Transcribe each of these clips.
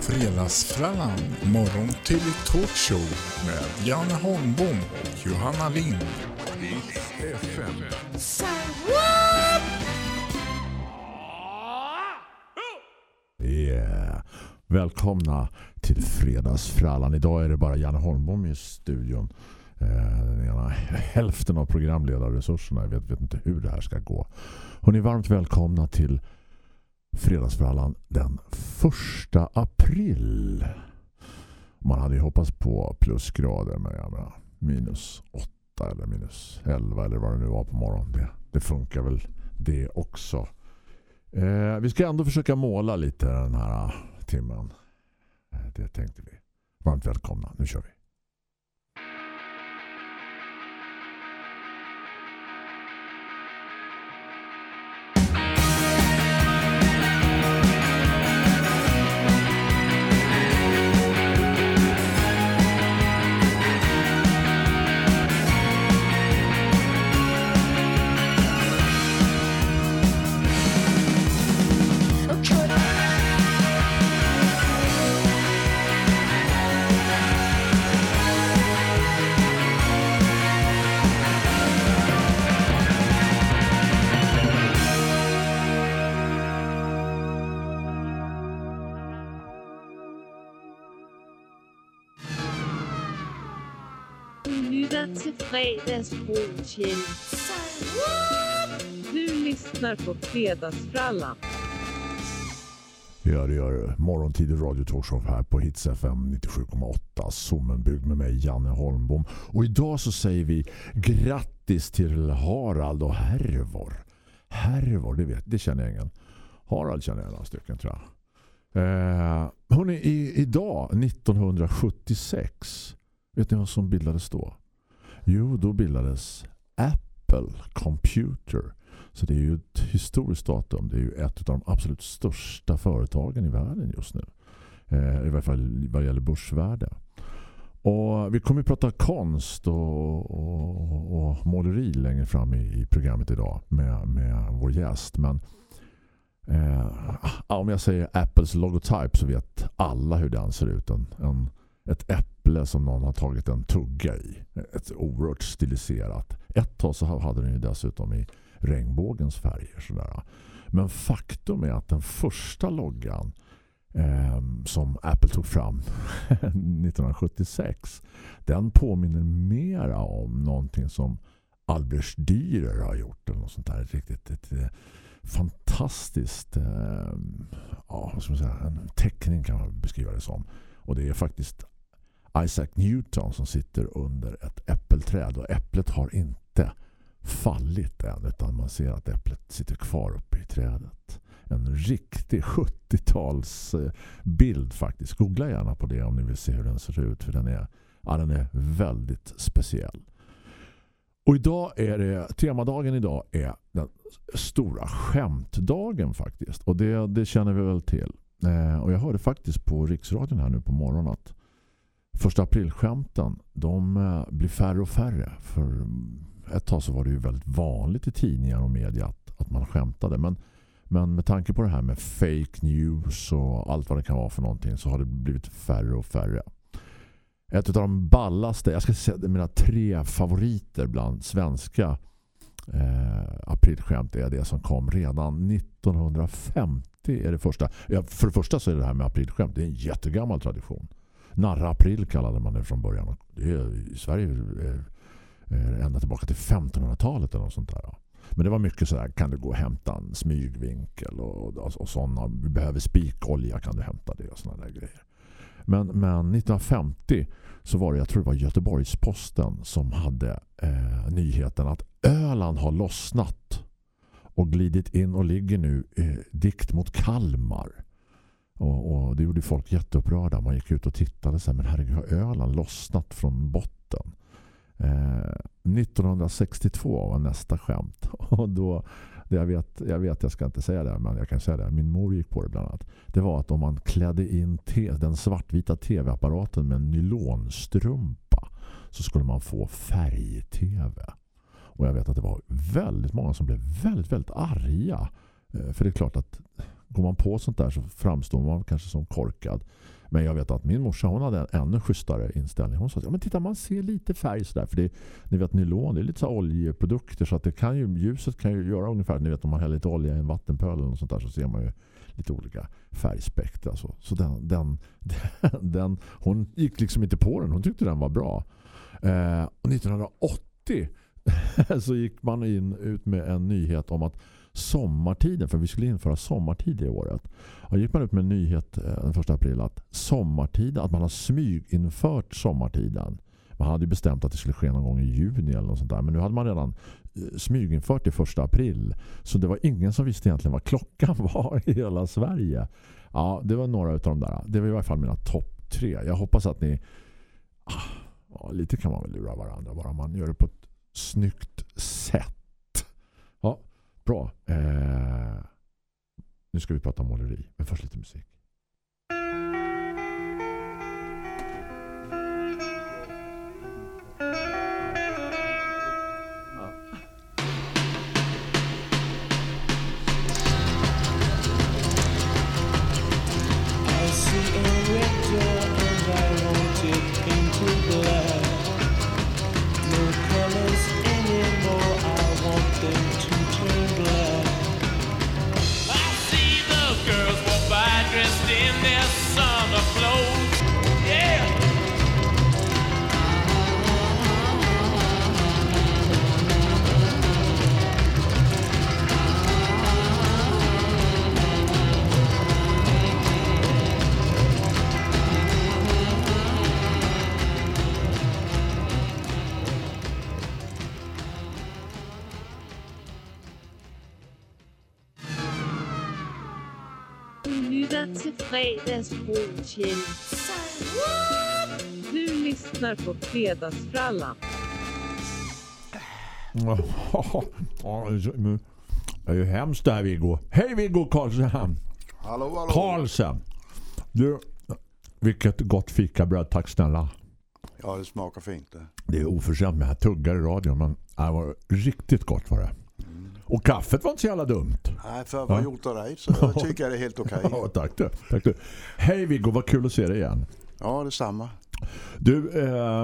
Fredagsfrallan, morgon till talkshow med Janne Holmbom och Johanna Lind. FM. Yeah. Välkomna till Fredagsfrallan. Idag är det bara Janne Holmbom i studion. Den ena hälften av programledarresurserna. Jag vet, vet inte hur det här ska gå. Hon är varmt välkomna till Fredagsfrallan den första april. Man hade ju hoppats på plusgrader men jag menar, minus 8 eller minus 11 eller vad det nu var på morgonen. Det, det funkar väl det också. Eh, vi ska ändå försöka måla lite den här timmen. Eh, det tänkte vi. Varmt välkomna. Nu kör vi. Fredagsbrunchen. Du lyssnar på Fredagsfrallan. Ja, det gör morgontid radio talkshow här på Hits FM 97,8 Sommenbygd med mig Janne Holmbom. Och idag så säger vi grattis till Harald och Hervor. Hervor, det vet, det känner jag ingen. Harald känner jag några stycken tror jag. Eh, hon är i, idag 1976. Vet ni vad som bildades då? Jo, då bildades Apple Computer. Så det är ju ett historiskt datum. Det är ju ett av de absolut största företagen i världen just nu. Eh, I varje fall vad gäller börsvärde. Och vi kommer att prata konst och, och, och måleri längre fram i, i programmet idag med, med vår gäst. Men eh, om jag säger Apples logotyp så vet alla hur den ser ut. En, en, ett äpple som någon har tagit en tugga i. Ett oerhört stiliserat. Ett tag så hade den ju dessutom i regnbågens färger. Sådär. Men faktum är att den första loggan eh, som Apple tog fram 1976 den påminner mera om någonting som Albert Dürer har gjort eller något sånt där. Ett riktigt ett, ett, fantastiskt eh, ja, vad ska man säga, en teckning kan man beskriva det som. Och det är faktiskt Isaac Newton som sitter under ett äppelträd och äpplet har inte fallit än utan man ser att äpplet sitter kvar uppe i trädet. En riktig 70-tals eh, bild faktiskt. Googla gärna på det om ni vill se hur den ser ut för den är, ja, den är väldigt speciell. Och idag är det, temadagen idag är den stora skämtdagen faktiskt. Och det, det känner vi väl till. Eh, och jag hörde faktiskt på Riksradion här nu på morgonen att första aprilskämten de eh, blir färre och färre. För ett tag så var det ju väldigt vanligt i tidningar och media att, att man skämtade. Men, men med tanke på det här med fake news och allt vad det kan vara för någonting så har det blivit färre och färre. Ett av de ballaste, jag ska säga mina tre favoriter bland svenska eh, aprilskämt är det som kom redan 1950 är det första. Ja, för det första så är det här med aprilskämt, det är en jättegammal tradition. Narra april kallade man det från början. Det är, I Sverige är, är ända tillbaka till 1500-talet eller något sånt där. Men det var mycket sådär, kan du gå och hämta en smygvinkel och, och, och sådana, vi behöver spikolja, kan du hämta det och sådana där grejer. Men, men 1950 så var det, jag tror det var Göteborgsposten som hade eh, nyheten att Öland har lossnat och glidit in och ligger nu eh, dikt mot Kalmar. Och, och det gjorde folk jätteupprörda. Man gick ut och tittade så här, men herregud har Öland lossnat från botten? Eh, 1962 var nästa skämt. Och då, det jag, vet, jag vet, jag ska inte säga det, men jag kan säga det. Min mor gick på det bland annat. Det var att om man klädde in te, den svartvita tv-apparaten med en nylonstrumpa så skulle man få färg-tv. Och jag vet att det var väldigt många som blev väldigt, väldigt arga. Eh, för det är klart att går man på sånt där så framstår man kanske som korkad. Men jag vet att min morsa hon hade en ännu schysstare inställning. Hon sa ja men titta man ser lite färg sådär. För det, ni vet nylon, det är lite så oljeprodukter så att det kan ju, ljuset kan ju göra ungefär, ni vet om man häller lite olja i en vattenpöl eller något sånt där så ser man ju lite olika färgspektra. Så, så den, den, den, hon gick liksom inte på den, hon tyckte den var bra. Eh, och 1980 så gick man in ut med en nyhet om att sommartiden, för vi skulle införa sommartid i året. Och gick man ut med en nyhet eh, den första april att sommartiden, att man har smyginfört sommartiden. Man hade bestämt att det skulle ske någon gång i juni eller något sånt där. Men nu hade man redan eh, smyginfört det första april. Så det var ingen som visste egentligen vad klockan var i hela Sverige. Ja, det var några av de där. Det var i alla fall mina topp tre. Jag hoppas att ni... Ah, ja, lite kan man väl lura varandra. Bara man gör det på ett snyggt sätt. Bra. Eh, nu ska vi prata om måleri. Men först lite musik. Fredagsbrotjen. Du lyssnar på Fredagsfrallan. Det är ju hemskt där Viggo. Hej Viggo Karlsson. Hallå, hallå. Karlsson. Du, vilket gott fikabröd. Tack snälla. Ja, det smakar fint det. Det är oförskämt med att tuggar i radion. Men det var riktigt gott var det. Och kaffet var inte så jävla dumt. Nej, för att vara Ja. gjort av dig så jag tycker jag det är helt okej. Ja, tack du. Tack du. Hej Viggo, vad kul att se dig igen. Ja, detsamma. Du, eh,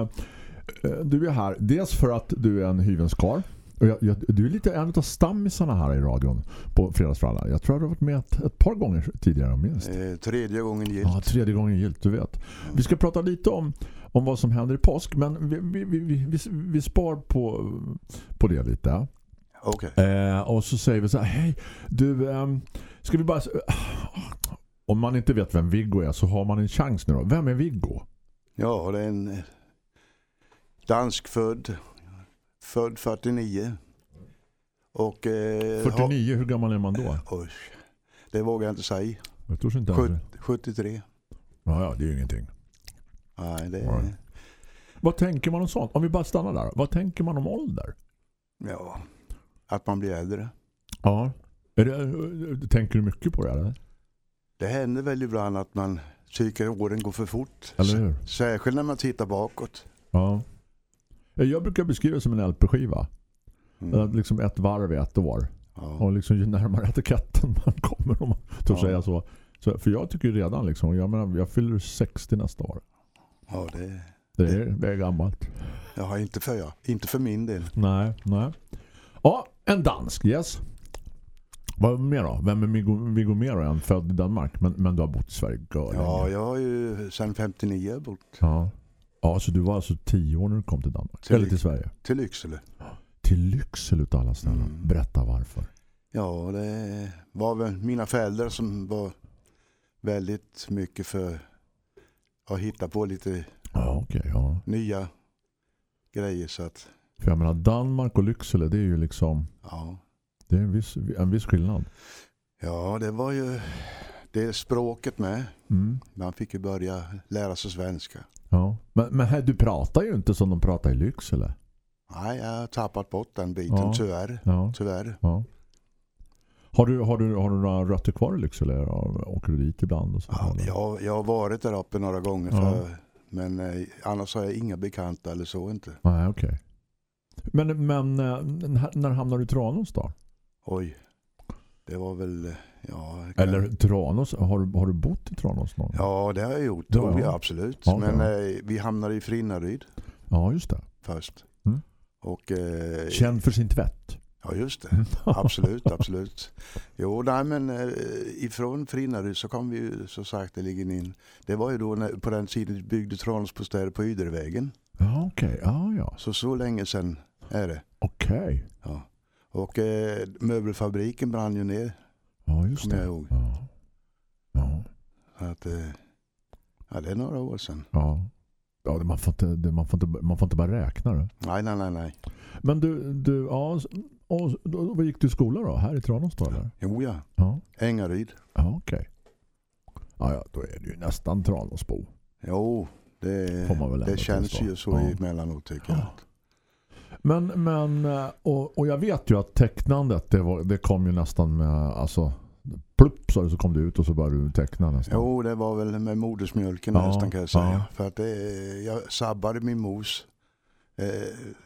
eh, du är här dels för att du är en hyvenskar. Och jag, jag, du är lite en av stammisarna här i radion på Fredagsfrallan. Jag tror att du har varit med ett, ett par gånger tidigare minst. Eh, tredje gången gilt. Ja, tredje gången gilt, du vet. Vi ska prata lite om, om vad som händer i påsk, men vi, vi, vi, vi, vi, vi spar på, på det lite. Okej. Eh, och så säger vi så här, hej, du, ehm, ska vi bara... Om man inte vet vem Viggo är så har man en chans nu då. Vem är Viggo? Ja, det är en eh, dansk född. Född 49. Och... Eh, 49, hur gammal är man då? Har, oj, det vågar jag inte säga. Jag tror inte ens det. Sjut- 73. Ja, ja, det är ju ingenting. Nej, det är... Vad tänker man om sånt? Om vi bara stannar där. Vad tänker man om ålder? Ja, att man blir äldre. Ja. Det, tänker du mycket på det eller? Det händer väl ibland att man tycker åren går för fort. Eller hur? Särskilt när man tittar bakåt. Ja. Jag brukar beskriva det som en LP-skiva. Mm. Liksom ett varv i ett år. Ja. Och liksom ju närmare etiketten man kommer om man tror Ja. säga så. så. För jag tycker redan liksom, jag, menar, jag fyller 60 nästa år. ja, det... Det är, det är gammalt. Ja, inte för jag. Inte för min del. Nej, nej. Ja, en dansk, yes. Vad mer då? Vem är Viggo, Viggo mer än född i Danmark? Men, men du har bott i Sverige gör Ja, länge. jag har ju sedan 59 bott ja. Ja, så du var alltså tio år när du kom till Danmark? Till- Eller till Sverige? till Lycksele. Till Lycksele utav alla ställen. Mm. Berätta varför. Ja, det var väl mina föräldrar som var väldigt mycket för att hitta på lite Ja, okej. ja. nya grejer. Så att, För jag menar, Danmark och Lycksele, det är ju liksom ja. det är en viss, en viss skillnad. ja, det var ju det språket med. Mm. Man fick ju börja lära sig svenska. Ja. Men, men här, du pratar ju inte som de pratar i Lycksele. Nej, jag har tappat bort den biten Ja. tyvärr. Ja. Tyvärr. ja. Har du, har, du, har du några rötter kvar i Lycksele? Åker du dit ibland? Och så, Ja, jag, jag har varit där uppe några gånger. För, men eh, annars har jag inga bekanta eller så inte. Nej, okej. Men, men eh, när, hamnar du i Tranås då? Oj, det var väl eh, Ja, det kan- Eller Tranås, har, du- har du bott i Tranås någon ja, det har jag gjort. Ja, Ja, ja. ja. absolut. Ja, Men eh, vi hamnade i Frinnaryd Ja, just det. först. Mm. Och, eh, Känd för sin tvätt. Ja, just det. Absolut, absolut. Jo, nej, men eh, ifrån Frinnaryd så kom vi ju så sagt det ligger in. Det var ju då när, på den tiden byggde Tranåsbostäder på Ydrevägen. Ja, okej. Ja, ja. Så så länge sedan är det. Okej. Ja. Och eh, möbelfabriken brann ju ner, Ja, just kommer det. jag ihåg. Ja. Ja. Att, eh, ja, det är några år sedan. ja. Ja, man får inte, man får inte, man får inte bara räkna det. Nej, nej, nej, nej. Men du, du ja, och, då, vad gick du i skola då? Här i Tranås då eller? Jo, ja. Ja, Ängaryd. ja okej. Ja, ja, då är du ju nästan Tranåsbo. Jo, det, det känns ju så Ja. emellanåt tycker jag. Ja. Men, men eh, och, och jag vet ju att tecknandet det, var, det kom ju nästan med alltså plupp så, så kom det ut och så började du teckna nästan. Jo, det var väl med modersmjölken Ja, nästan kan jag säga. ja. För att det, jag sabbade min mors eh,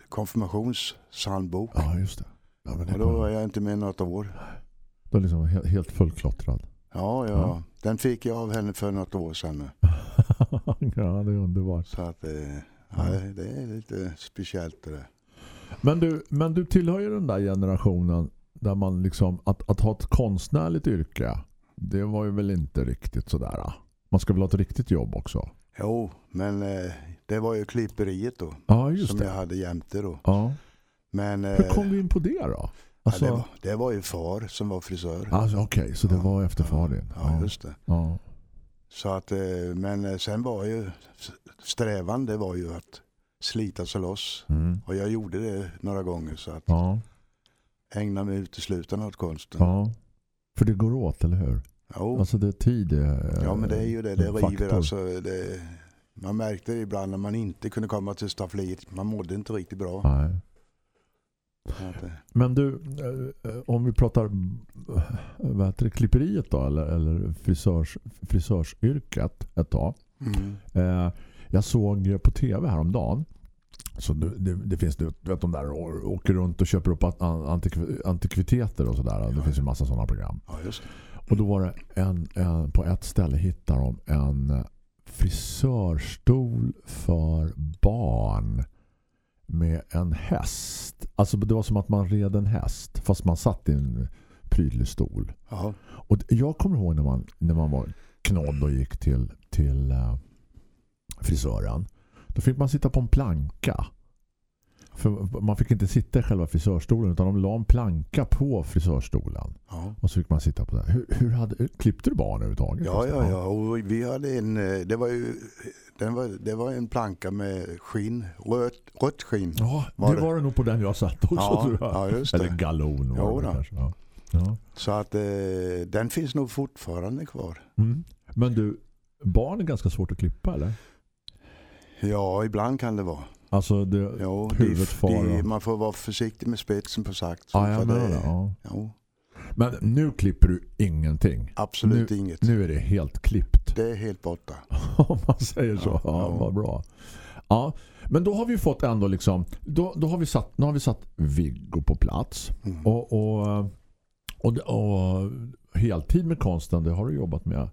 konfirmationssandbok. Ja, just det. Ja, det Och då var var, jag inte med något år. då är liksom helt, helt fullklottrad. Ja, ja, Ja. Den fick jag av henne för något år sedan. ja, det är underbart. Så att eh, ja. Ja. det är lite speciellt det där. Men du, men du tillhör ju den där generationen där man liksom, att, att ha ett konstnärligt yrke, det var ju väl inte riktigt sådär. ah. Man ska väl ha ett riktigt jobb också? Jo, men eh, det var ju klipperiet då. Ja, just som det. jag hade jämte då. Ja. Men eh, Hur kom du in på det då? Alltså, ja, det, var, det var ju far som var frisör. alltså okej, så det Ja, var efter far din. Ja, just det. Ja. Så att, eh, men eh, sen var ju strävan det var ju att slita sig loss. Mm. Och jag gjorde det några gånger så att Ja. ägna mig uteslutande åt konsten. ja. För det går åt, eller hur? Jo, Alltså det är tid. är, ja men det är ju det, det river faktor. alltså. Det, man märkte det ibland när man inte kunde komma till staffliet. Man mådde inte riktigt bra. Nej. Men du, eh, eh, om vi pratar eh, vad heter det, klipperiet då, eller, eller frisörs, frisörsyrket ett tag. mm. Eh, jag såg på tv häromdagen så det, det, det finns du vet de där åker runt och köper upp an- antikv, antikviteter och sådär. Det finns ju massa sådana program. Ja, det. Och då var det en, en på ett ställe hittar de en frisörstol för barn med en häst. Alltså det var som att man red en häst fast man satt i en prydlig stol. Ja, Och jag kommer ihåg när man, när man var knodd och gick till, till eh, frisören. Då fick man sitta på en planka. För man fick inte sitta i själva frisörstolen utan de la en planka på frisörstolen. ja. Och så fick man sitta på det. Hur, hur hade, klippte du barn överhuvudtaget? Ja, ja, ja. Och vi hade en, eh, det var ju, den var, det var en planka med skinn, rött, rött skinn. Ja, Var det var det nog på den jag satt också Ja, ja, just Eller det. galon var det. Ja. Ja. Så att eh, den finns nog fortfarande kvar. Mm. Men du, barn är ganska svårt att klippa eller? Ja, ibland kan det vara. Alltså det, Jo, Huvudet de, far de, och- man får vara försiktig med spetsen på sagt. ja, jag menar det. det. Ja. Jo, Men nu klipper du ingenting. absolut inget. Nu är det helt klippt. Det är helt borta. Om man säger så. Ja, Ja, ja. vad bra. Ja, men då har vi fått ändå liksom då, då har vi satt, nu har vi satt Viggo på plats. Mm. Och, och, och, och heltid med konsten, det har du jobbat med.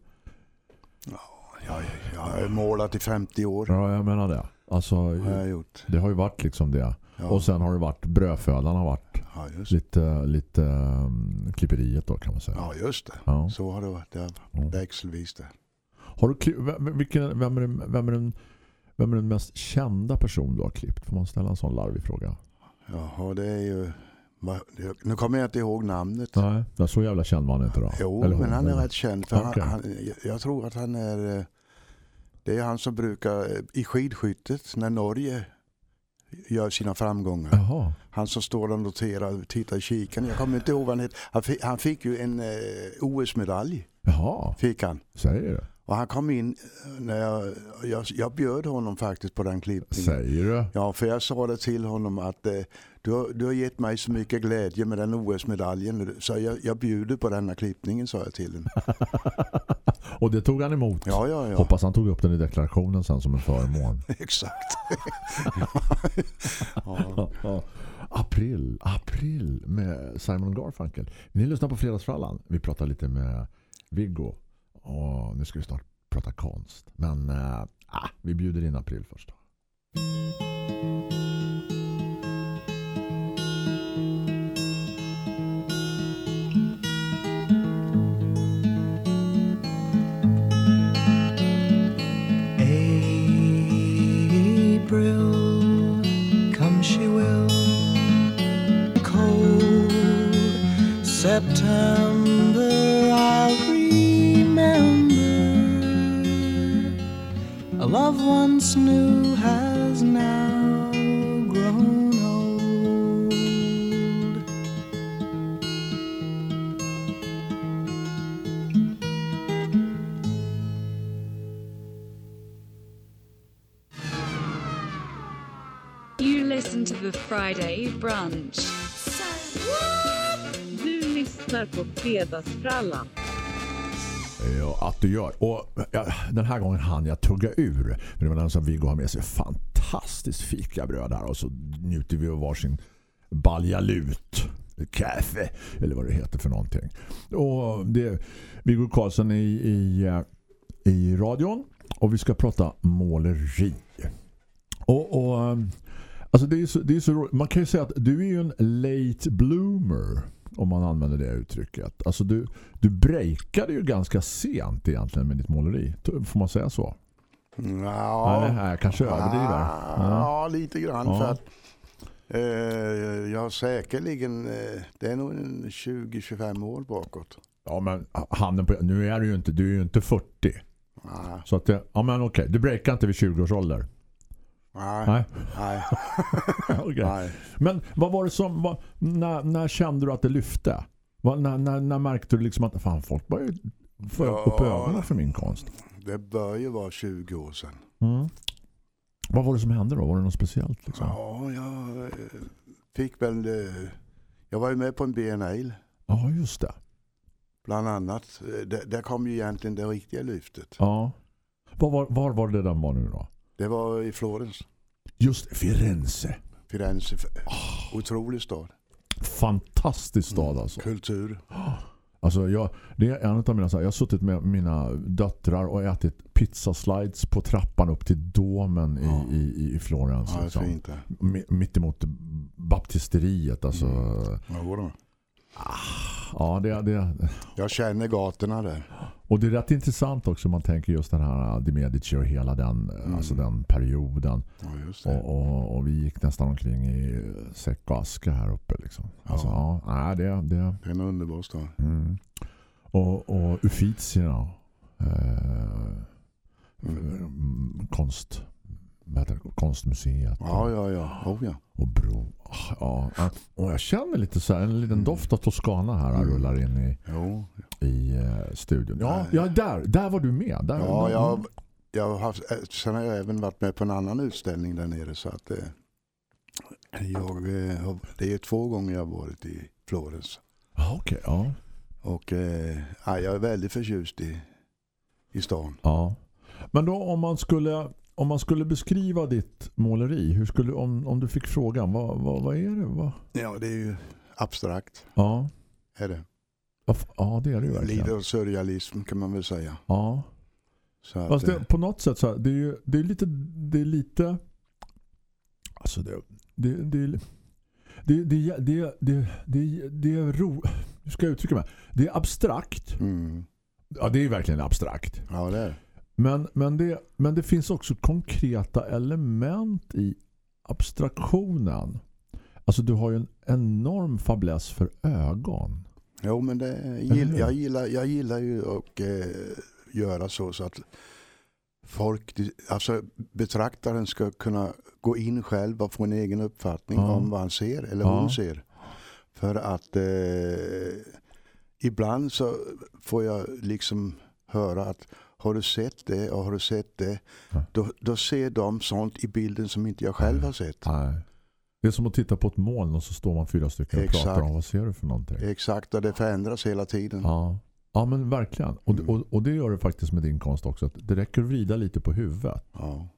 Jag, jag har målat i 50 år. Ja, jag menar det. Alltså, Har jag gjort. det har ju varit liksom det. Ja, Och sen har det varit brödfödan har varit ja, lite, lite um, klipperiet då kan man säga. ja, just det. Ja. Så har det varit. Det har växelvis det. Har du vem, vilken, vem, är den, vem, är den, vem är den mest kända person du har klippt? Får man ställa en sån larvig fråga? Jaha, det är ju... Nu kommer jag inte ihåg namnet. Nej, så jävla känd han inte då. Jo, Eller hon, men han är rätt känd. För Okej. han, han, jag tror att han är... Det är han som brukar eh, i skidskyttet när Norge gör sina framgångar. Jaha. Han som står och noterar och tittar i kikan. Jag kommer inte ihåg vad han heter. Han fick, han fick ju en eh, OS-medalj. Fick han. säger du? Och han kom in eh, när jag, jag, jag bjöd honom faktiskt på den klippningen. Säger du? Ja, för jag sa det till honom att eh, du, har, du har gett mig så mycket glädje med den OS-medaljen. Så jag, jag bjuder på denna klippningen, sa jag till honom. Och det tog han emot. Ja, ja, ja. Hoppas han tog upp den i deklarationen sen som en förmån. Exakt. ja. April, april med Simon Garfunkel. Ni lyssnar på Fredagsfrallan. Vi pratar lite med Viggo. Och nu ska vi snart prata konst. Men äh, vi bjuder in april först. April, September, I'll remember. A love once new has now grown old. You listen to the Friday brunch. Lyssnar på Fredagsfrallan. Ja, att du gör. Och ja, den här gången hann jag tugga ur. Men det var den som Viggo har med sig fantastiskt fikabröd här. Och så njuter vi av varsin baljalut. Kaffe, eller vad det heter för någonting. Och det är Viggo Karlsson i, i, eh, i radion. Och vi ska prata måleri. Och, och eh, alltså det är så, det är så man kan ju säga att du är ju en late bloomer om man använder det uttrycket. Alltså du, du breakade ju ganska sent egentligen med ditt måleri. Får man säga så? Ja. Eller här, kanske överdriver. Ja, Ja. lite grann. Ja. För att, eh, jag har säkerligen, eh, det är nog en 20-25 år bakåt. Ja, men handen på, nu är du ju inte, du är ju inte 40. Nej, Så att det, ja men okej, du breakar inte vid 20 års ålder. Nej, Nej. nej. Okej. nej. Men vad var det som, vad, när, när kände du att det lyfte? Vad, när, när, när märkte du liksom att fan, folk börjar ju få upp Ja. ögonen för min konst? Det bör ju vara 20 år sedan. Mm. Vad var det som hände då? Var det något speciellt? Liksom? Ja, jag eh, fick väl... eh, Jag var ju med på en biennale Ja, just det. bland annat. Eh, Där, där kom ju egentligen det riktiga lyftet. Ja. Var, var, var var det den var nu då? Det var i Florens, Just Firenze. Firenze. Otrolig stad. Fantastisk stad alltså. Kultur. Alltså jag, det är en av mina så här, jag har suttit med mina döttrar och ätit pizzaslides på trappan upp till domen Ja. i, i, i Florens. Ja, det liksom. det. Mitt emot baptisteriet. Alltså, Ja, då. Ja, det, det, Jag känner gatorna där. och det är rätt intressant också om man tänker just den här De Medici och hela den, alltså den perioden. Ja. Och, och, och vi gick nästan omkring i säck och aska här uppe. Liksom. Alltså, ja. nej, det, det, Det är en underbar stad. Mm. Och, och Uffizierna eh, mm. konst heter det? konstmuseet Ja, ja, ja. Oh, ja. och bro. Ja, och jag känner lite så här, en liten doft av Toscana här Mm. rullar in i, Jo. i eh, studion. Ja, ja, där, där var du med. Där, Ja, där, jag, jag har haft, eh, sen har jag även varit med på en annan utställning där nere. Så att, eh, jag, eh, det är två gånger jag har varit i Florens. Ja, okej, ja. Och eh, ja, jag är väldigt förtjust i, i stan. ja. Men då om man skulle om man skulle beskriva ditt måleri, hur skulle, om, om du fick frågan, vad, vad, vad är det? Vad? Ja, det är ju abstrakt. Ja. Är det. Ja, det är det ju verkligen. Lite av surrealism kan man väl säga. Ja. Så att, Fast eh, det, på något sätt så här, det är ju det är lite det är lite alltså det det det det det det det det, det är ro hur ska jag uttrycka mig? Det är abstrakt. mm, Ja, det är verkligen abstrakt. ja, det är. Men men det men det finns också konkreta element i abstraktionen. Alltså du har ju en enorm fäbless för ögon. Jo, men det, gill, jag, gillar, jag gillar ju att eh, göra så, så att folk, alltså betraktaren ska kunna gå in själv och få en egen uppfattning Ja. om vad han ser eller Ja. hon ser. För att eh, ibland så får jag liksom höra att har du sett det och har du sett det, Ja. då, då ser de sånt i bilden som inte jag själv har sett. Nej. Det är som att titta på ett moln och så står man fyra stycken och Exakt. pratar om vad ser du för någonting. Exakt, och det förändras hela tiden. Ja. Ja, men verkligen. Och, Mm. och, och det gör det faktiskt med din konst också. Att det räcker att vrida lite på huvudet Ja,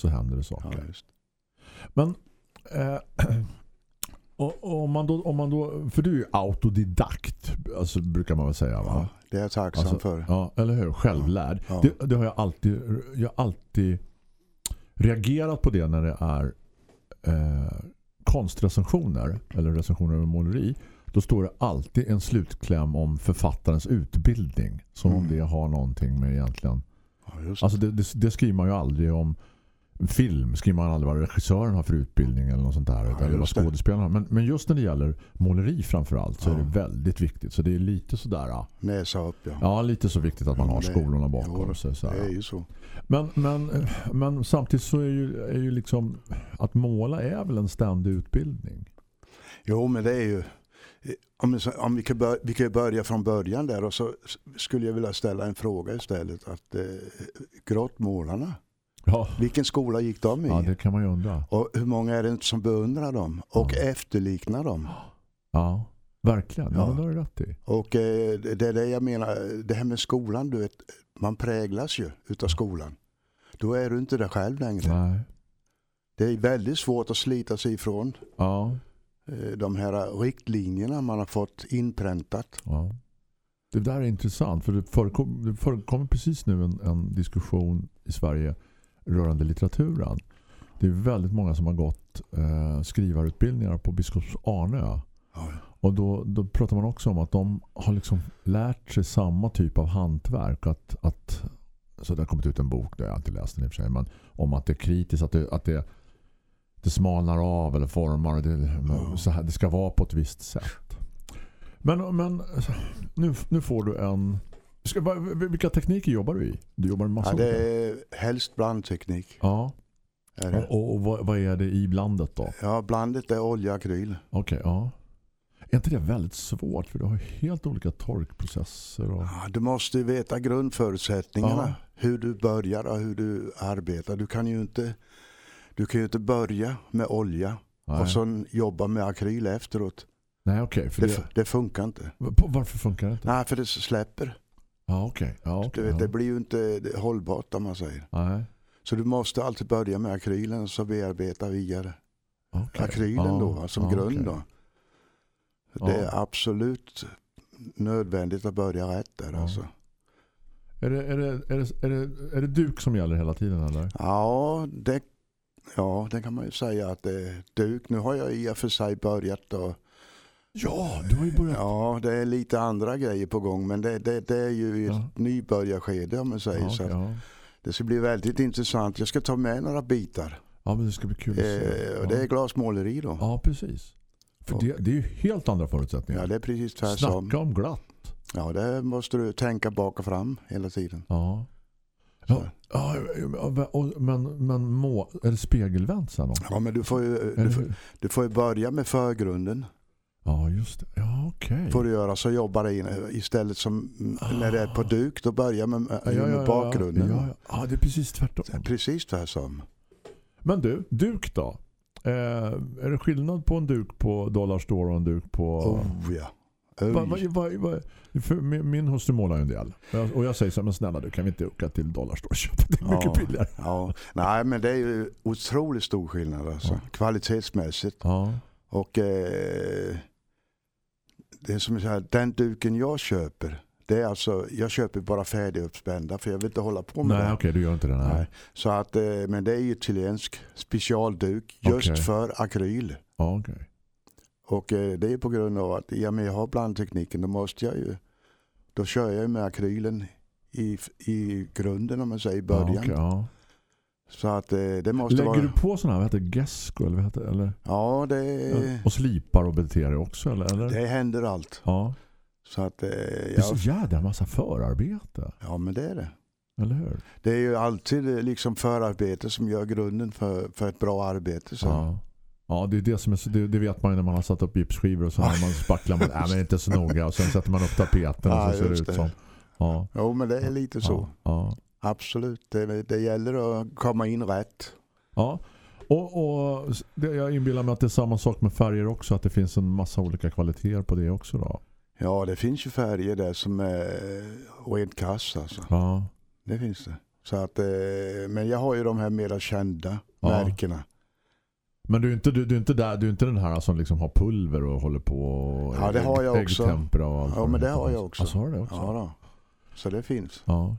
så händer det ja saker. just. Men eh, och, och om, man då, om man då, för du är ju autodidakt alltså, brukar man väl säga va? Ja, det är jag tacksam Alltså, för. Ja, eller hur? Självlärd. Ja. Det, det har jag alltid jag har alltid reagerat på det när det är eh, konstrecensioner eller recensioner av måleri. Då står det alltid en slutkläm om författarens utbildning. Som om Mm. det har någonting med egentligen... Ja, just. Alltså det, det, det skriver man ju aldrig om film skriver man aldrig vad regissören har för utbildning eller något sånt där. Ja, eller vad har. Men, men just när det gäller måleri framförallt så är Ja. det väldigt viktigt. Så det är lite sådär... ja. Näsa upp, ja. Ja, lite så viktigt att man har det- skolorna bakom jo, sig. Så. Det är ju så. Men, men, men samtidigt så är ju, är ju liksom att måla är väl en ständig utbildning. Jo, men det är ju... Om, vi- om vi, kan bör, vi kan börja från början där och så skulle jag vilja ställa en fråga istället. Att eh, Grottmålarna, Ja, vilken skola gick de i? ja det kan man ju undra. Och hur många är det som beundrar dem och Ja. efterliknar dem? Ja, verkligen. Ja, Ja. men det har du rätt i. Och eh, det är det jag menar, det här med skolan, du vet, man präglas ju utav skolan. Då är du inte där själv längre. Nej. Det är väldigt svårt att slita sig ifrån Ja, eh, de här riktlinjerna man har fått inpräntat. ja. Det där är intressant för det förekommer, det förekommer precis nu en, en diskussion i Sverige rörande litteraturen. Det är väldigt många som har gått eh, skrivarutbildningar på Biskops Arnö. Ja, Och då, då pratar man också om att de har liksom lärt sig samma typ av hantverk. Att, att, så det har kommit ut en bok, där jag inte läst den i och för sig, men om att det är kritiskt, att det, att det, det smalnar av eller formar. Det, Ja. så här, det ska vara på ett visst sätt. Men, men nu, nu får du en... Ska, vilka tekniker jobbar du i? Du jobbar med ja, massor. det är helst blandteknik. ja. Och, och vad, vad är det i blandet då? Ja, blandet är olja akryl. Okej, ja. Är inte det väldigt svårt? För du har helt olika torkprocesser. Och... Ja, du måste ju veta grundförutsättningarna. Ja. Hur du börjar och hur du arbetar. Du kan ju inte, du kan ju inte börja med olja Nej, och sen jobba med akryl efteråt. Nej okej. för Det, det... det funkar inte. Varför funkar det inte? Nej, för det släpper. Ja okej. Ja, Du okej, vet, det blir ju inte hållbart om man säger. Nej. Så du måste alltid börja med akrylen och så bearbeta via det. okej. akrylen Ja, då, som ja, grund då. Det är absolut nödvändigt att börja rätt där alltså. Är det, är, det, är, det, är, det, är det duk som gäller hela tiden eller? Ja, det, ja, det kan man ju säga att det är duk. Nu har jag i och för sig börjat och Ja, du har ju börjat. ja, det är lite andra grejer på gång men det, det, det är ju ett Ja. nybörjarskede om man säger Ja, så. Det ska bli väldigt intressant. Jag ska ta med några bitar. ja, men det ska bli kul att se. Eh, och det är glasmåleri då. Ja, precis. För det, det är ju helt andra förutsättningar. Ja, det är precis tvärtom. Snacka om glatt. Ja, det måste du tänka bak och fram hela tiden. Ja. Ja, ja men, men må, är det spegelvänt sen? Ja, men du får ju, du får, du får ju börja med förgrunden. Ja, just det. Ja, okej. Får du göra så jobbar in istället som när det är på duk då börjar man med, Ja, ja, ja, med bakgrunden. Ja, ja. ja, det är precis tvärtom. Precis tvärtom. Men du, duk då? Eh, är det skillnad på en duk på Dollar Store och en duk på... Oh ja. Va, va, va, min, min hustru målar ju en del. Och jag säger så här, men snälla du kan vi inte åka till Dollar Store och köpa? Det är mycket Ja. billigare. Ja. Nej men det är ju otroligt stor skillnad alltså. Ja. Kvalitetsmässigt. Ja, Och eh, det är som så här, den duken jag köper. Det är alltså, jag köper bara färdiguppspända för jag vill inte hålla på med nej det. okej, du gör inte det. Nej. Nej. Så att, eh, men det är ju italiensk specialduk just Okej. för akryl. Okej. Och eh, det är på grund av att ja, men jag har blandtekniken, då måste jag ju, då kör jag med akrylen i, i grunden om man säger i början. Ja, okej, ja. Så att eh, det måste Lägger vara, du på sådana här, vad heter det, Gesco eller vad heter? Eller? ja det, Och slipar och beter dig också eller? eller? det händer allt. Ja. Så att, eh, Det är så jädra massa förarbete. ja men det är det. Eller hur? Det är ju alltid eh, liksom förarbete som gör grunden för, för ett bra arbete. Så. Ja. Ja, det är det som är det, det vet man ju när man har satt upp gipsskivor och så har man spacklar man, nej men inte så noga och sen sätter man upp tapeten och Ja, så ser det ut som. Ja. Jo men det är lite så. Ja. Absolut. Det, det gäller att komma in rätt. Ja. Och, och det, jag inbillar mig att det är samma sak med färger också, att det finns en massa olika kvaliteter på det också då. Ja, det finns ju färger där som är rent kass alltså. Ja. Det finns det. Så att, eh, men jag har ju de här mera kända Ja. märkena. Men du är inte, du, du är inte där, du är inte den här som liksom har pulver och håller på och Ja, det har jag också. Ja, men det har jag också. Alltså, har du det också? Ja, då. Så det finns. Ja.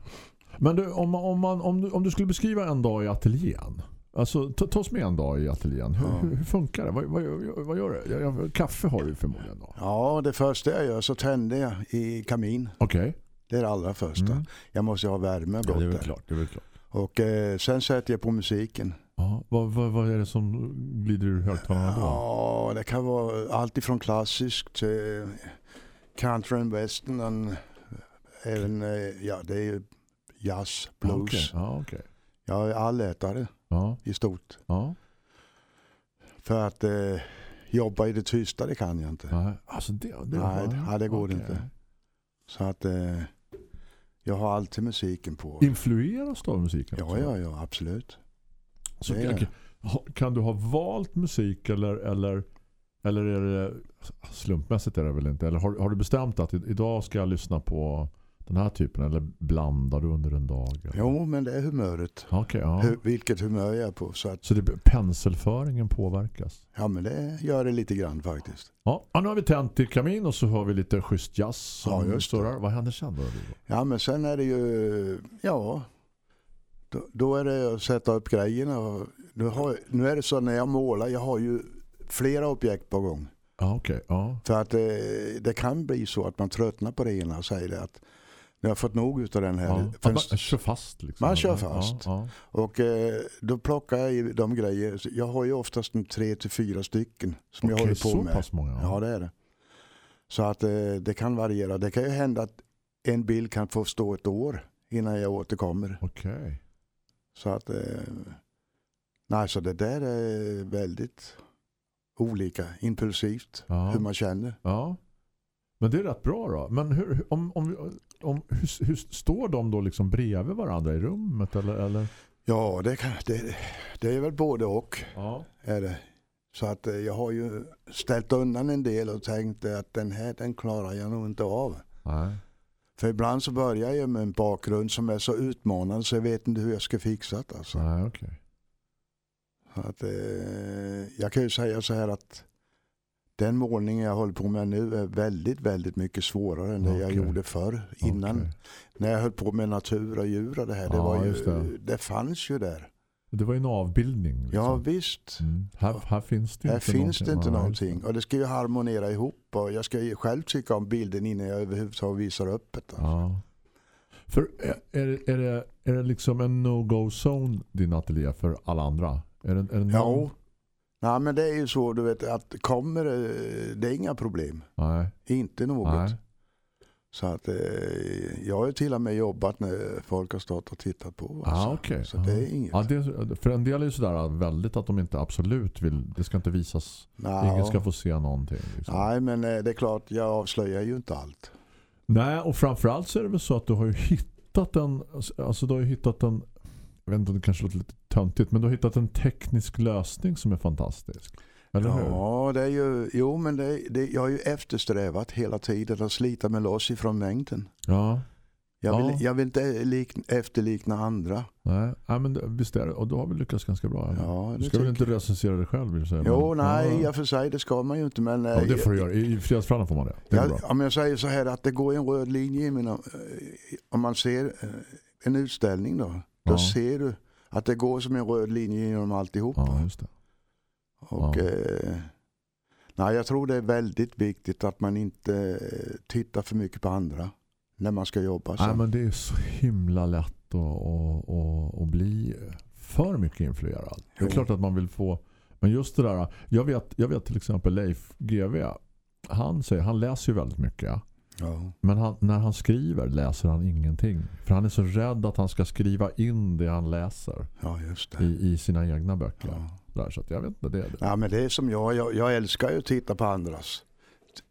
Men du, om, om, man, om, du, om du skulle beskriva en dag i ateljén. Alltså, ta, ta oss med en dag i ateljén. Hur, Ja. hur, hur funkar det? Vad, vad, vad gör du? Ja, ja, Kaffe har du förmodligen då. Ja, det första jag gör så tänder jag i kamin. Okej. Det är det allra första. Mm. Jag måste ha värme Ja, det är väl klart. Det är väl klart. Och eh, sen sätter jag på musiken. Ja, vad, vad, vad är det som glider ur högtalarna då? Ja, det kan vara allt ifrån klassiskt till country and western. Även, eh, ja det är ju jazz, blues. Okej, Ja, okej. Jag är allätare Ja, i stort. ja. För att eh, jobba i det tysta, det kan jag inte. Nej, alltså det, det, Nej, ja, det går okej. inte. Så att eh, jag har alltid musiken på. Influeras du av musiken? Ja, ja, ja, absolut. Så kan, kan du ha valt musik eller, eller, eller är det slumpmässigt är det väl inte? Eller har, har du bestämt att idag ska jag lyssna på den här typen eller blandar du under en dag? Eller? Jo, men det är humöret. Okej, ja. Hur, vilket humör jag är på. Så att, Så det, penselföringen påverkas? ja, men det gör det lite grann faktiskt. Ja, ja, nu har vi tänt i kamin och så har vi lite schysst jazz som Ja, just det. Vad händer sen då? Ja, men sen är det ju, ja, då, då är det att sätta upp grejerna. Och nu, har, nu är det så när jag målar, jag har ju flera objekt på gång. Ja, okej. Ja. För att eh, det kan bli så att man tröttnar på det ena och säger det att nu har jag fått nog utav den här. Ja. För Att man kör fast liksom. Man kör Ja, fast. Ja, Och eh, då plockar jag i de grejer. Jag har ju oftast en tre till fyra stycken som jag Okej, håller på så med. pass många. Ja det är det. Så att eh, det kan variera. Det kan ju hända att en bild kan få stå ett år innan jag återkommer. Okej. Så att eh, nej så det där är väldigt olika, impulsivt Ja. hur man känner. Ja. Men det är rätt bra då. Men hur, om, om, om, hur, hur står de då liksom bredvid varandra i rummet? Eller, eller? Ja det, kan, det, det är väl både och. Ja. Är det. Så att eh, jag har ju ställt undan en del och tänkt att den här den klarar jag nog inte av. Nej. För ibland så börjar jag med en bakgrund som är så utmanande så jag vet inte hur jag ska fixa det. Alltså. Nej. Så Att, eh, jag kan ju säga så här att den målningen jag håller på med nu är väldigt, väldigt mycket svårare än det jag gjorde förr. Innan, Okej. när jag höll på med natur och djur och det här. Det, Ja, var ju, det. det. fanns ju där. Det var ju en avbildning. Liksom. Ja visst. Mm. Här, här finns det Här inte finns det inte någonting. Och det ska ju harmonera ihop. Och jag ska ju själv tycka om bilden innan jag överhuvudtaget visar upp det. Ja. För är, är, det- är, det, är det liksom en no-go zone din ateljé för alla andra? Är det, är det Ja. Nej men det är ju så du vet att kommer det, det är inga problem. Nej. Inte något. Nej. Så att eh, jag har ju till och med jobbat när folk har stått och tittat på. Ja, alltså. okej. Så Ja. det är inget. Ja, det, för en del är ju sådär väldigt att de inte absolut vill, det ska inte visas, Nja. ingen ska få se någonting. Liksom. Nej men eh, det är klart jag avslöjar ju inte allt. Nej, och framförallt så är det väl så att du har ju hittat en, alltså du har hittat en, jag vet inte om det kanske låter lite töntigt, men du har hittat en teknisk lösning som är fantastisk. Eller hur? Ja det är ju, jo men det, det, jag har ju eftersträvat hela tiden att slita mig loss ifrån mängden. Ja. Jag vill, Ja. jag vill inte lik, efterlikna andra. Nej, nej men visst är det. Och då har vi lyckats ganska bra. Ja, du ska väl inte recensera dig själv vill säga? Jo, men, nej, ja. jag för sig det ska man ju inte. Men, Ja, eh, det får du göra. I, i fredagsfrallan får man det. Det jag, om jag säger så här att det går en röd linje i mina, eh, om man ser eh, en utställning då. Då Ja. ser du att det går som en röd linje genom alltihopa. Ja, just det. Och, Ja. eh, nej, jag tror det är väldigt viktigt att man inte eh, tittar för mycket på andra när man ska jobba. Så. Nej, men det är så himla lätt att, att, att, att bli för mycket influerad. Det är Jo. klart att man vill få... Men just det där... Jag vet, jag vet till exempel Leif GV. Han, säger, han läser ju väldigt mycket. Ja. Men han, när han skriver läser han ingenting. För han är så rädd att han ska skriva in det han läser ja, det. i, i sina egna böcker. Ja. Där, så att jag vet inte, det det. Ja, men det är som jag, jag, jag älskar ju att titta på andras.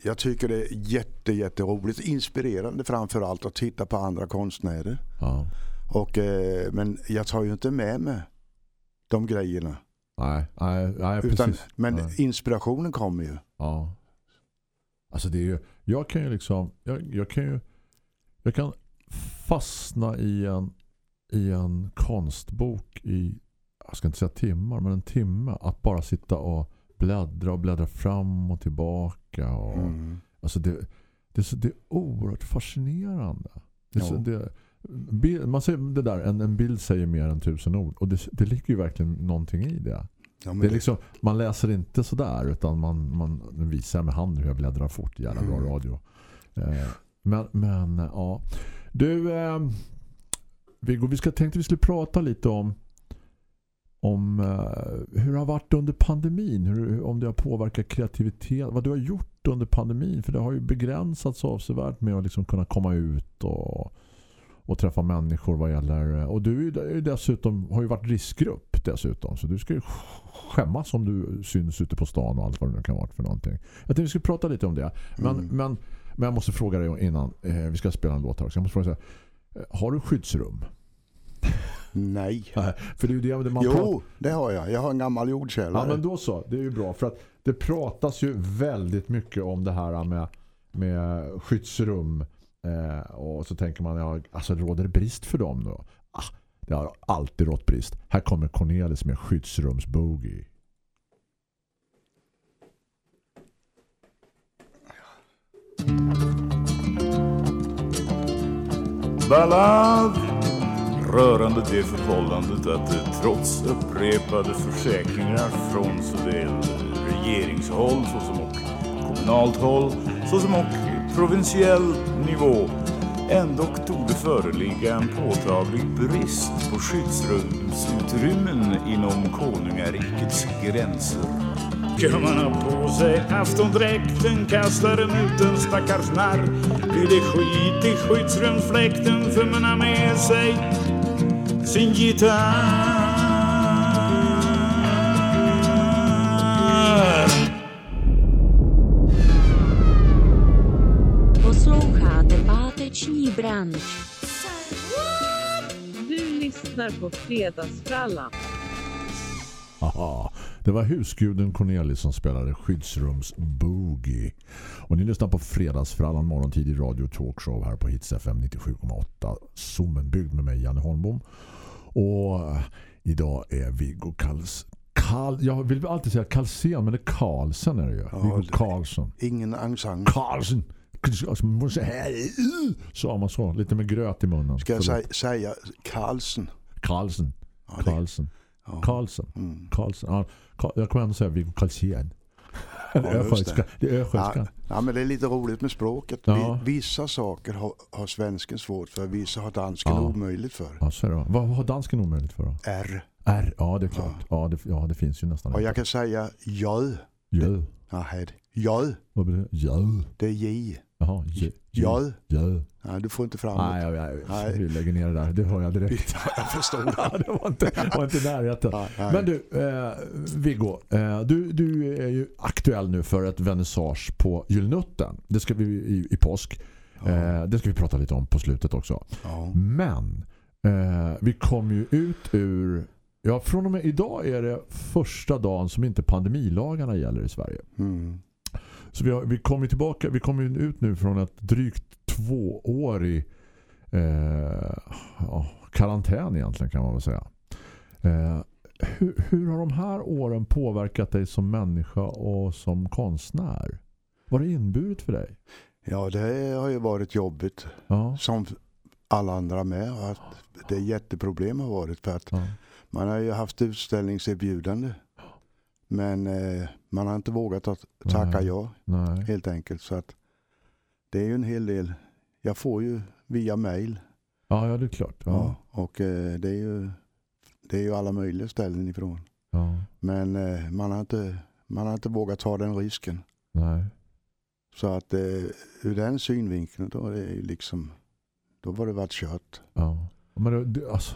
Jag tycker det är jätte, jätteroligt, inspirerande framför allt att titta på andra konstnärer. Ja. Och, eh, men jag tar ju inte med mig de grejerna. Nej, nej, nej Utan, precis. men Nej. inspirationen kommer ju. Ja. Alltså det är ju, jag kan ju liksom, jag, jag kan ju, jag kan fastna i en, i en konstbok i, jag ska inte säga timmar, men en timme. Att bara sitta och bläddra och bläddra fram och tillbaka. Och, Mm. Alltså det, det, är så, det är oerhört fascinerande. Det är så, Ja. det, bild, man säger det där, en, en bild säger mer än tusen ord. Och det, det ligger ju verkligen någonting i det. Ja, Det är liksom, man läser inte så där utan man, man visar med handen hur jag bläddrar fort. Jävla bra Mm. radio. Eh, men, men ja. Du, eh, Viggo, vi ska, tänkte vi skulle prata lite om om eh, hur det har varit under pandemin. Hur, om det har påverkat kreativitet. Vad du har gjort under pandemin. För det har ju begränsats avsevärt med att liksom kunna komma ut och, och träffa människor vad gäller... Och du är dessutom, har ju varit riskgrupp dessutom. Så du ska ju skämmas om du syns ute på stan och allt vad det nu kan vara för någonting. Jag tänkte vi skulle prata lite om det. Men, Mm. men, men jag måste fråga dig innan eh, vi ska spela en låt här också. Jag måste fråga här, eh, har du skyddsrum? Nej. För det är ju det man pratar Jo, det har jag. Jag har en gammal jordkällare. Ja men då så, det är ju bra för att det pratas ju väldigt mycket om det här med, med skyddsrum eh, och så tänker man, ja, alltså råder det brist för dem då? Ah, det har alltid rått brist. Här kommer Cornelis med skyddsrumsboogie. Ballad rörande det förhållandet att det trots upprepade försäkringar från såväl regeringshåll såsom och kommunalt håll såsom och provinsiell nivå. Ändå torde föreligga en påtaglig brist på skyddsrumsutrymmen inom konungarikets gränser. Ska man ha på sig aftondräkten kastar den ut en stackars narr. Blir det skit i skyddsrumsfläkten för man har med sig sin gitarr. Lyssnar på Fredagsfrallan. Aha, det var husguden Cornelis som spelade skyddsrumsboogie. Och ni lyssnar på fredagsfrallan morgontid i radio talkshow här på Hits FM 97,8. Zoomenbygd med mig Janne Holmbom. Och idag är Viggo Karls... Karl, jag vill alltid säga Karlsén men det är Karlsen är det ju. Ja, Viggo Karlsson. Ingen ansang. Karlsen. Alltså, man så. Lite med gröt i munnen. Ska jag Förlåt. säga, säga Karlsen. Ja. Karlsen. Mm. Karlsen. Ja, Karl- jag kommer ändå säga Viggo Karlsén. Ja, det. Är Ja, ja, men det är lite roligt med språket. Ja. Vi- Vissa saker har, har svensken svårt för, vissa har dansken Ja. omöjligt för. Ja, så är det. Vad, har dansken omöjligt för då? R. R, ja det är klart. Ja, det, ja, det finns ju nästan. Och inte. jag kan säga J. Det. J. Vad betyder det? Jö. Det är J. Jaha, jö. J. Jö. Ja, du får inte fram Nej, jag, jag, Nej. vi lägger ner det där. Det hör jag direkt. Jag förstår Ja, det. det var inte, var inte närheten. Ja, nej. Men du, eh, Viggo, eh, du, du är ju aktuell nu för ett vernissage på Gyllnutten. Det ska vi i, i påsk. Eh, det ska vi prata lite om på slutet också. Ja. Men eh, vi kommer ju ut ur... Ja, från och med idag är det första dagen som inte pandemilagarna gäller i Sverige. Mm. Så vi, har, vi kommer tillbaka, vi kommer ut nu från ett drygt tvåårig eh, ja, karantän egentligen kan man väl säga. Eh, hur, hur har de här åren påverkat dig som människa och som konstnär? Vad har det inburit för dig? ja, det har ju varit jobbigt. Ja, Som alla andra med. Att det är jätteproblem har varit för att ja, man har ju haft utställningserbjudande. Men eh, man har inte vågat att tacka Nej. ja nej. helt enkelt. Så att det är ju en hel del. Jag får ju via mail. Ja, ja, det är klart. Ja. Ja, och eh, det är ju det är ju alla möjliga ställen ifrån. ja, Men eh, man, har inte, man har inte vågat ta den risken. nej. Så att eh, ur den synvinkeln då är det ju liksom då var det varit kört. Ja. Men det, det, alltså,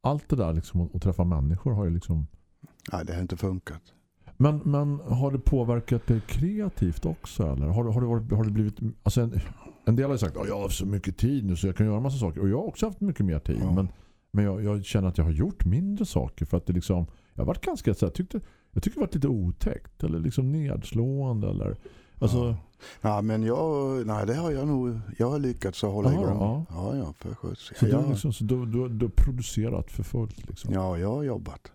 allt det där liksom att, att träffa människor har ju liksom Nej, det har inte funkat. Men, men har det påverkat dig kreativt också? Eller? Har, har, det, varit, har det blivit... Alltså en, en del har ju sagt att jag har så mycket tid nu så jag kan göra massa saker. Och jag har också haft mycket mer tid. Ja. Men, men jag, jag känner att jag har gjort mindre saker för att det liksom... Jag har varit ganska så här, tyckte, jag tycker det varit lite otäckt eller liksom nedslående eller... Alltså, Nej, men jag, nej, det har jag nog, jag har lyckats att hålla Ja, igång. ja. Ja, ja, för skjuts. så du, Ja, liksom, så du, du, du har producerat för fullt liksom. ja, jag har jobbat.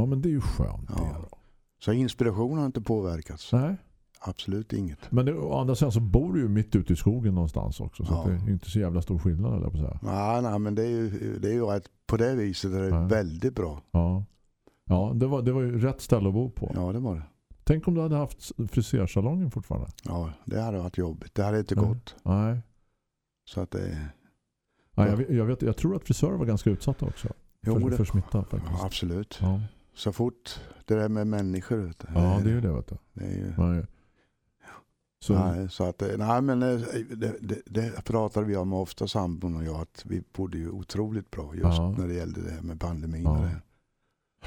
Ja, men det är ju skönt Ja. det. Så inspiration har inte påverkats. Nej. Absolut inget. Men det, å andra sidan så bor du ju mitt ute i skogen någonstans också. Så Ja. det är inte så jävla stor skillnad eller på att säga. Nej, nej, men det är ju, det är ju rätt, på det viset är det väldigt bra. Ja, ja det, var, det var ju rätt ställe att bo på. Ja, det var det. Tänk om du hade haft frisersalongen fortfarande. Ja, det hade varit jobbigt. Det hade inte Nej. gått. Nej. Så att det, Ja, jag, vet, jag, vet, jag tror att frisörer var ganska utsatta också. jo, för, det för smitta faktiskt. ja, absolut. Ja, Så fort det där med människor. Vet du, ja det är ju det vet du. det är ju, Nej. Så, nej, så att, nej, men eh, det, det, det pratade vi om ofta sambon och jag att vi bodde ju otroligt bra just Ja. när det gällde det här med pandemin. Ja.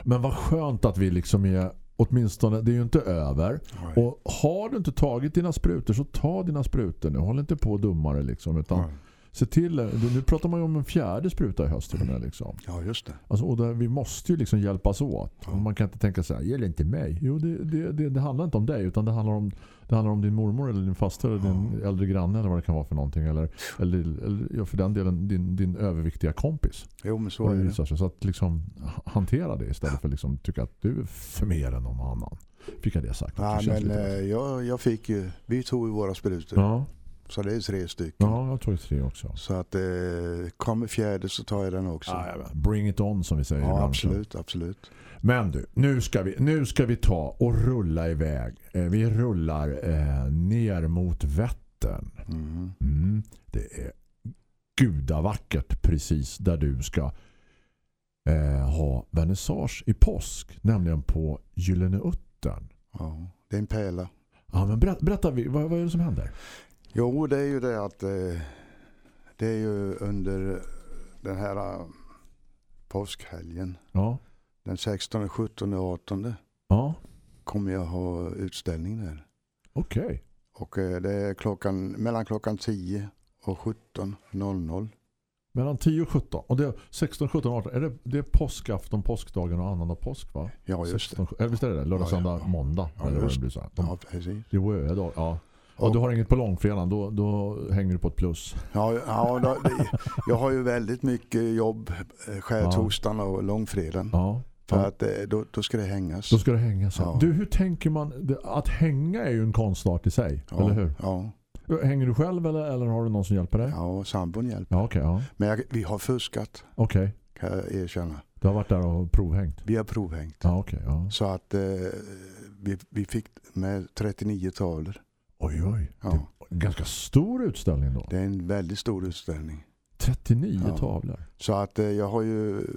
Men vad skönt att vi liksom är åtminstone, det är ju inte över. Nej. Och har du inte tagit dina sprutor så ta dina sprutor nu. Håll inte på dummare liksom. Utan Ja. Se till, nu pratar man ju om en fjärde spruta i höst till och med liksom. ja, just det. Alltså, och där, vi måste ju liksom hjälpas åt. Ja. Man kan inte tänka så här, gäller inte mig. Jo, det, det, det, det handlar inte om dig utan det handlar om, det handlar om din mormor eller din faster eller din äldre granne eller vad det kan vara för någonting. Eller, eller, eller ja, för den delen din, din överviktiga kompis. Jo, men så är det sig. Så att liksom hantera det istället för att liksom tycka att du är för mer än någon annan. Fick jag det sagt. Nej, men eh, jag, jag fick ju, vi tog ju våra sprutor. Ja, Så det är tre stycken. ja, jag tagit tre också. Så att eh, kommer fjärde så tar jag den också. Ja, bring it on som vi säger Ja, absolut, absolut. Men du, nu ska vi, nu ska vi ta och rulla iväg. Eh, vi rullar eh, ner mot Vättern. Mm. Mm. Det är gudavackert precis där du ska eh, ha vernissage i påsk. Nämligen på Gyllene Uttern. Ja, det är en pärla. Ja, men berätta, berätta vad, vad är det som händer? Jo, det är ju det att eh, det är ju under den här eh, påskhelgen. Ja, Den 16, 17 och 18 ja kommer jag ha utställning där. okej. Och eh, det är klockan, mellan klockan 10 och 17.00. Mellan 10 och 17. Och det är 16, 17, 18. Är det, det är påskafton, påskdagen och annandag påsk va? Ja, just det. 16, eller visst är det det? Lördag, Ja, söndag, måndag. Ja, eller just det blir så här. De, Ja, precis. Det är ju dag, ja. Och, Och- du har inget på långfredagen, då, då hänger du på ett plus. Ja, ja då, jag har ju väldigt mycket jobb eh, skärtorsdagen och långfredagen. Ja. För ja. att eh, då, då ska det hängas. Då ska det hänga så. Ja. Du, hur tänker man? Att hänga är ju en konstart i sig, ja, eller hur? Ja, Hänger du själv eller, eller har du någon som hjälper dig? ja sambon hjälper. Ja, okej. ja. Men jag, vi har fuskat Okej. kan jag erkänna. Du har varit där och provhängt? Vi har provhängt. Ja, okej. ja. Så att eh, vi, vi fick med 39 tavlor. Oj, oj. Ja. Ganska stor utställning då. Det är en väldigt stor utställning. 39 Ja. tavlor. Så att eh, jag har ju,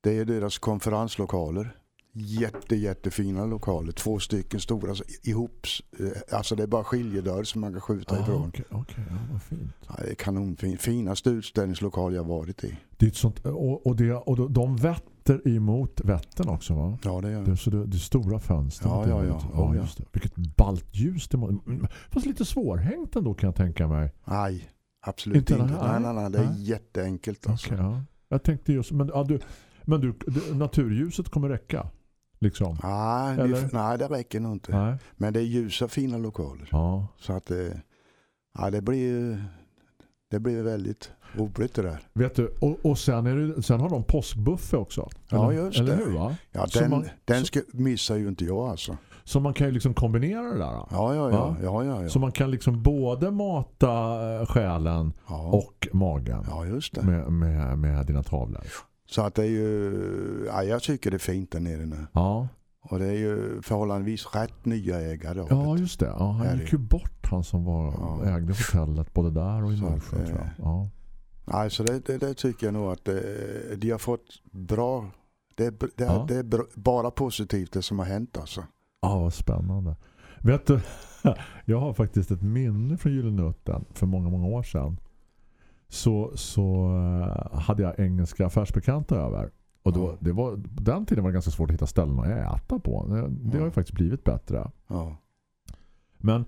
det är deras konferenslokaler. Jätte, jättefina lokaler. Två stycken stora så ihop. eh, Alltså det är bara skiljedörr som man kan skjuta Ah, ifrån. Okej, okej. ja, vad fint. Ja, det är kanonfint. Finaste utställningslokal jag varit i. Det är sånt, och, och, det, och de- vetter emot Vättern också va? Ja det gör Det, så det, det är stora fönster. Ja, ja, ja. ja, Oh, ja. just det. Vilket ballt ljus det må, mm, Fast lite svårhängt ändå kan jag tänka mig. Nej, absolut Inte inte. Nej, nej, nej. Det är Nej. jätteenkelt alltså. Okej, ja. Jag tänkte just, men, ja, du, men du, naturljuset kommer räcka. Liksom. Nej, vi, nej, det räcker nog inte. Nej. Men det är ljusa fina lokaler. Ja. Så att eh, ja, det blir det blir väldigt roligt det där. Vet du, och, och sen, är det, sen har de påskbuffe också. Ja, eller, just eller det. hur va? Ja, Så den, man- den ska, missar ju inte jag alltså. Så man kan ju liksom kombinera det där. Ja, ja, Ja. ja. ja, ja, ja. Så man kan liksom både mata eh, själen ja. och magen ja just det. med, med, med dina tavlor. Så att det är ju, ja, jag tycker det är fint där nere nu. Ja, Och det är ju förhållandevis rätt nya ägare ja det. just det. Ja, han gick ju bort han som var, Ja. ägde hotellet både där och i Mullsjö tror jag. eh, Ja. Nej, så det, det, det tycker jag nog att eh, de har fått bra, det, det, Ja. det är bara positivt det som har hänt alltså. Ja, vad spännande. Vet du, jag har faktiskt ett minne från Gyllenutten för många, många år sedan. Så, så eh, hade jag engelska affärsbekanta över. Och då, Ja. det var, på den tiden var det ganska svårt att hitta ställen att äta på. Det, det Ja. har ju faktiskt blivit bättre. Ja, Men,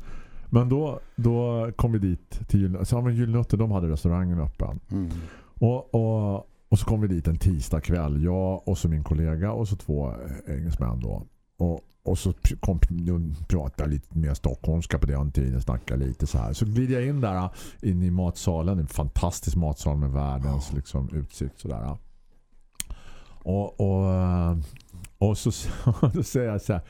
men då, då kom vi dit till Gyllenutten, de hade restaurangen öppen. mm. Och, och, och så kom vi dit en tisdag kväll, jag och så min kollega och så två eh, engelsmän då. Och, och så kom de prata lite mer stockholmska på den tiden, snacka lite så här. Så glider jag in där äh, in i matsalen, en fantastisk matsal med världens liksom, utsikt sådär. Och, och, eh, och så, så säger jag så här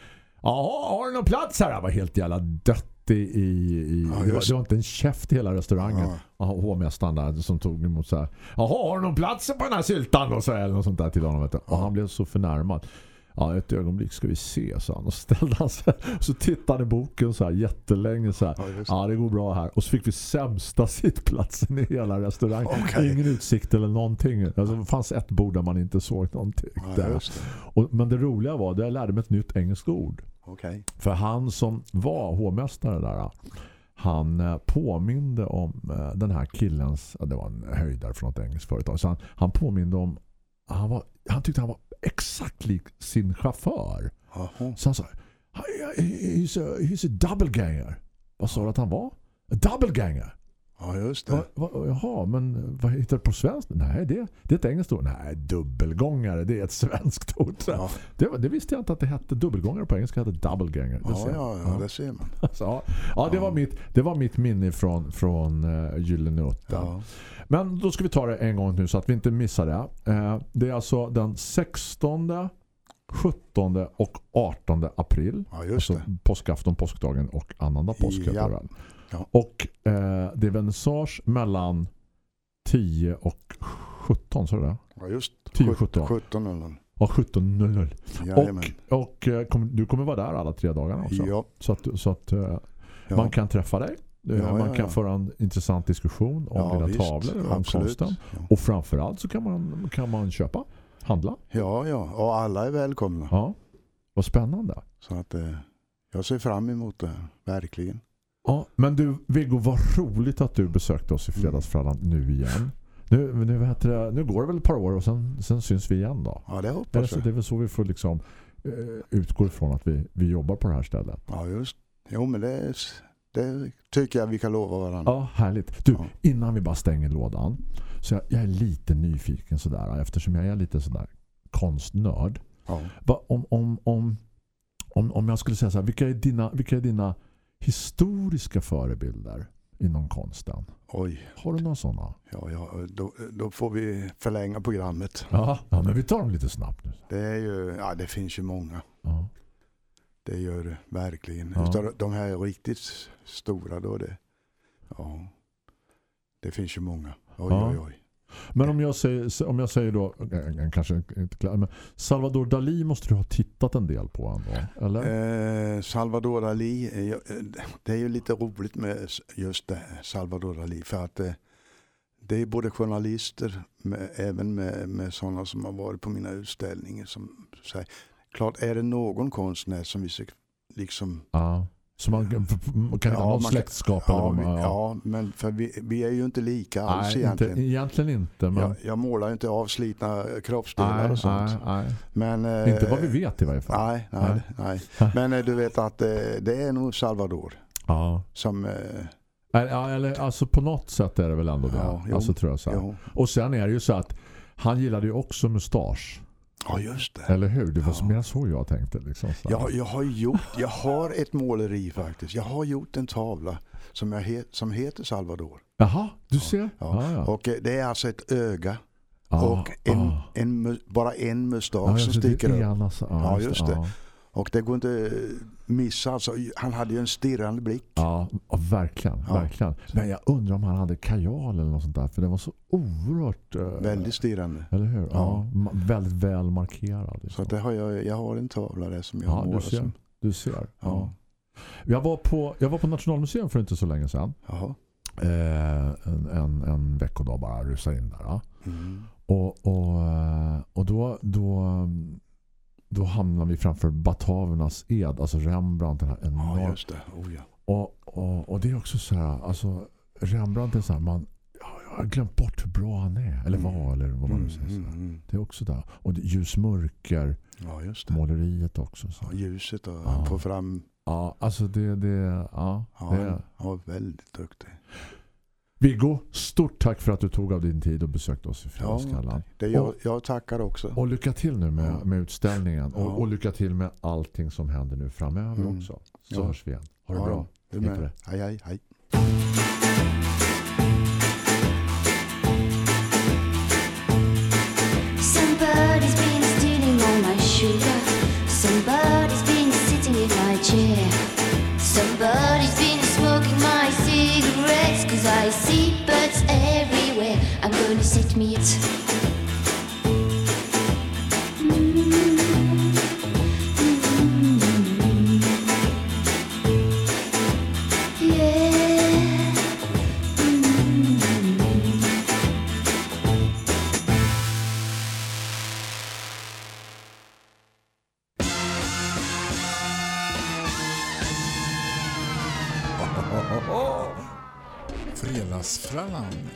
Ja, har du någon plats här? Jag var helt jävla dött i... i Ja, det, var, det var inte en käft i hela restaurangen. Ja. Ja. Hovmästaren där som tog emot så här. Jaha, har du någon plats på den här syltan? Och så eller något sånt där till honom. Vet du. Och han blev så förnärmad. Ja, ett ögonblick ska vi se, sa han. Och ställde han sig. Så tittade han i boken så här jättelänge så här. Ja, det. Ja, det går bra här. Och så fick vi sämsta sittplatsen i hela restaurangen. Okej. Ingen utsikt eller någonting. Alltså, det fanns ett bord där man inte såg någonting. Ja, det. Och, men det roliga var att jag lärde mig ett nytt engelskt ord. Okej. För han som var hovmästare där, han eh, påminde om eh, den här killens, det var en höjdare från ett engelskt företag, så han, han påminde om, han, var, han tyckte han var exakt lik sin chaufför. Jaha. Så han sa, "He- he's a, he's a double ganger. Vad sa du att han var? A double ganger. Ja, just det. Va, va, jaha, men vad heter det på svenskt? Nej, det, det är ett engelskt ord. Nej, dubbelgångare, det är ett svenskt ord. Ja. det, det visste jag inte att det hette dubbelgångare på engelska, hette double ganger. Det Ja, ser ja, ja, det ser man. Så, ja, ja, det, var mitt, det var mitt minne från, från uh, Gyllene Utten. Men då ska vi ta det en gång nu så att vi inte missar det. Eh, det är alltså den 16, 17 och 18 april. Ja, just alltså det. påskafton, påskdagen och annandag påsk. Ja. Ja. Och eh, det är vernissage mellan 10 och 17, så är det? Ja, just 10 17. 17 eller Ja, 17.00. Jajamän. Och, och eh, du kommer vara där alla tre dagarna också. Ja. Så att, så att Ja. man kan träffa dig. Ja, man kan ja. föra en intressant diskussion om Ja, dina visst. tavlor om Absolut. konsten. Och framförallt så kan man, kan man köpa, handla. ja, ja. Och alla är välkomna. Ja. Vad spännande. Så att eh, jag ser fram emot det. Verkligen. Ja, men du Viggo, vad roligt att du besökte oss i fredagsfrallan nu igen. Nu, nu, det, nu går det väl ett par år och sen, sen syns vi igen då. Ja, det hoppas så jag. det är väl så vi får liksom eh, utgå ifrån att vi, vi jobbar på det här stället. Ja, just. Jo, men det, är- det tycker jag vi kan lova varandra. Ja, härligt. Du, Ja. innan vi bara stänger lådan. Så jag, jag är lite nyfiken sådär eftersom jag är lite sådär konstnörd. Ja. Va, om, om, om, om, om jag skulle säga så här, vilka är dina, vilka är dina historiska förebilder inom konsten? Oj, Har du några sådana? ja, ja, då, då får vi förlänga programmet. Ja, ja, men vi tar dem lite snabbt nu. Det är ju, ja det finns ju många. Ja. Det gör det verkligen. Ja. Utav de här riktigt stora då det, ja, det finns ju många. Oj, Ja. oj, oj. Men om jag säger, om jag säger då, kanske inte klar, men Salvador Dalí måste du ha tittat en del på ändå, eller? Eh, Salvador Dalí, eh, eh, det är ju lite roligt med just det, Salvador Dalí för att eh, det är både journalister, med, även med, med sådana som har varit på mina utställningar som säger, klart är det någon konstnär som vi liksom Ja. Så man kan, Ja, ha någon släktskap eller Ja, vi, man, ja, men för vi, vi är ju inte lika alls Nej, egentligen. Inte, egentligen inte. Men, Jag, jag målar ju inte avslitna kroppsdelar nej, och sånt. nej, nej. Men, eh, Inte vad vi vet i varje fall. Nej, nej, nej. Men eh, du vet att eh, det är nog Salvador Ja. som... Eh, Eller, ja, eller alltså på något sätt är det väl ändå det. Ja, jo. alltså tror jag så jo. Och sen är det ju så att han gillade ju också mustasch. Ja, just det. Eller hur? Det var Ja. mer så jag tänkte. Liksom, så. Jag, jag har gjort, jag har ett måleri faktiskt. Jag har gjort en tavla som, jag het, som heter Salvador. Jaha, du ser. Ja. Ja, ja. Och eh, det är alltså ett öga Ja, och en, ja. en, bara en mustasch som sticker upp. Ja, just det. Och det går inte missa. Alltså, han hade ju en stirrande blick. Ja, verkligen, Ja. verkligen. Men jag undrar om han hade kajal eller något sånt där. För det var så oerhört... eh, Väldigt stirrande. Eller hur? Ja. Ja. väldigt väl markerad. Så Liksom. att det har jag, jag har en tavla där som jag Ja, har du målat. ser. Som, Du ser. Ja. Ja. Jag, var på, jag var på Nationalmuseum för inte så länge sedan. jaha. Eh, en, en, en veckodag bara rusa in där. Ja. Mm. Och, och, eh, och då, då, då hamnar vi framför Batavernas ed, alltså Rembrandt, den här Ja, enorma just det. Oh, ja. Och, och, och det är också så här, alltså Rembrandt är så här, man, ja, jag har glömt bort hur bra han är, eller Mm. var, eller vad man nu Mm, säger. Så. mm, mm. Det är också där. Och ljusmörker, Ja, just det. måleriet också. Så. Ja, ljuset och Ja. får fram. Ja, alltså det, det, ja, Ja, det han var väldigt duktig. Viggo, stort tack för att du tog av din tid och besökte oss i Fredagskallan. Det jag, Och- jag tackar också. Och lycka till nu med, med utställningen. Ja. Och, och lycka till med allting som händer nu framöver Mm. också. Så Ja. hörs vi igen. Ha det Ja, bra. Du Hej dig. Hej, hej, hej. Somebody's been stealing all my sugar. Somebody's been sitting in my chair. See birds everywhere. I'm gonna set me Fredagsfrallan